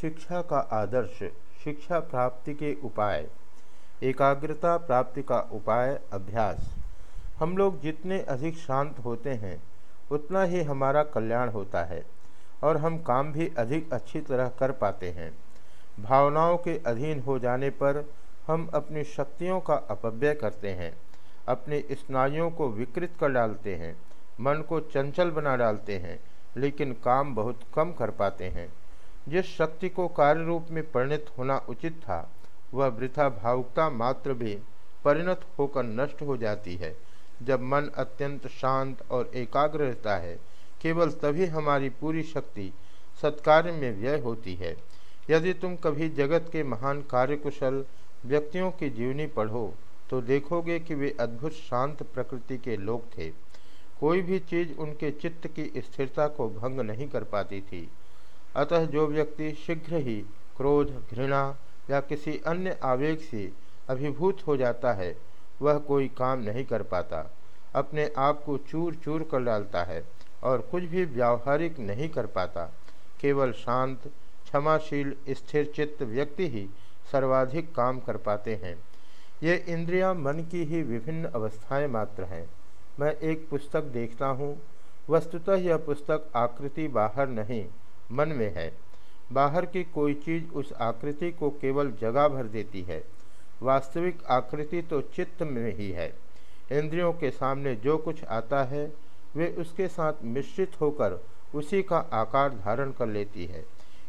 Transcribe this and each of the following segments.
शिक्षा का आदर्श, शिक्षा प्राप्ति के उपाय। एकाग्रता प्राप्ति का उपाय, अभ्यास। हम लोग जितने अधिक शांत होते हैं, उतना ही हमारा कल्याण होता है और हम काम भी अधिक अच्छी तरह कर पाते हैं। भावनाओं के अधीन हो जाने पर हम अपनी शक्तियों का अपव्यय करते हैं, अपने स्नायुओं को विकृत कर डालते हैं, मन को चंचल बना डालते हैं, लेकिन काम बहुत कम कर पाते हैं। जिस शक्ति को कार्य रूप में परिणत होना उचित था, वह वृथा भावुकता मात्र भी परिणत होकर नष्ट हो जाती है। जब मन अत्यंत शांत और एकाग्र रहता है, केवल तभी हमारी पूरी शक्ति सत्कार्य में व्यय होती है। यदि तुम कभी जगत के महान कार्यकुशल व्यक्तियों की जीवनी पढ़ो तो देखोगे कि वे अद्भुत शांत प्रकृति के लोग थे। कोई भी चीज़ उनके चित्त की स्थिरता को भंग नहीं कर पाती थी। अतः जो व्यक्ति शीघ्र ही क्रोध, घृणा या किसी अन्य आवेग से अभिभूत हो जाता है, वह कोई काम नहीं कर पाता। अपने आप को चूर चूर कर डालता है और कुछ भी व्यावहारिक नहीं कर पाता। केवल शांत, क्षमाशील, स्थिर चित्त व्यक्ति ही सर्वाधिक काम कर पाते हैं। ये इंद्रियाँ मन की ही विभिन्न अवस्थाएँ मात्र हैं। मैं एक पुस्तक देखता हूँ। वस्तुतः यह पुस्तक आकृति बाहर नहीं मन में है। बाहर की कोई चीज़ उस आकृति को केवल जगह भर देती है। वास्तविक आकृति तो चित्त में ही है। इंद्रियों के सामने जो कुछ आता है, वे उसके साथ मिश्रित होकर उसी का आकार धारण कर लेती है।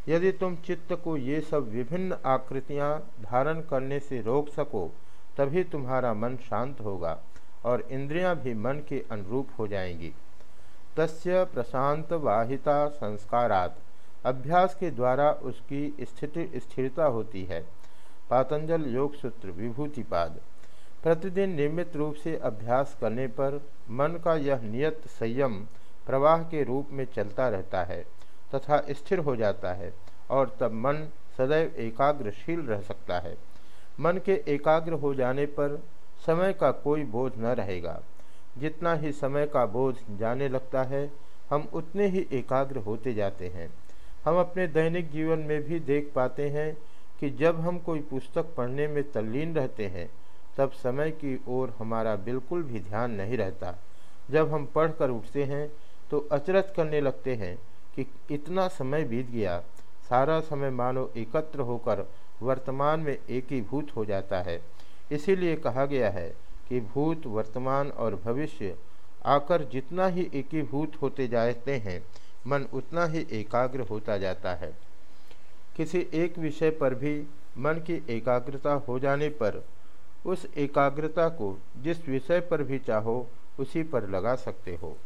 यदि तुम चित्त को ये सब विभिन्न आकृतियाँ धारण करने से रोक सको, तभी तुम्हारा मन शांत होगा और इंद्रियाँ भी मन के अनुरूप हो जाएँगी। तस्य प्रशांत वाहिता संस्कारात। अभ्यास के द्वारा उसकी स्थिति स्थिरता होती है। पातंजल योग सूत्र, विभूतिपाद। प्रतिदिन नियमित रूप से अभ्यास करने पर मन का यह नियत संयम प्रवाह के रूप में चलता रहता है तथा स्थिर हो जाता है और तब मन सदैव एकाग्रशील रह सकता है। मन के एकाग्र हो जाने पर समय का कोई बोझ न रहेगा। जितना ही समय का बोझ जाने लगता है, हम उतने ही एकाग्र होते जाते हैं। हम अपने दैनिक जीवन में भी देख पाते हैं कि जब हम कोई पुस्तक पढ़ने में तल्लीन रहते हैं, तब समय की ओर हमारा बिल्कुल भी ध्यान नहीं रहता। जब हम पढ़कर उठते हैं तो अचरज करने लगते हैं कि इतना समय बीत गया, सारा समय मानो एकत्र होकर वर्तमान में एकीभूत हो जाता है। इसीलिए कहा गया है कि भूत, वर्तमान और भविष्य आकर जितना ही एकीभूत होते जाते हैं मन उतना ही एकाग्र होता जाता है। किसी एक विषय पर भी मन की एकाग्रता हो जाने पर उस एकाग्रता को जिस विषय पर भी चाहो उसी पर लगा सकते हो।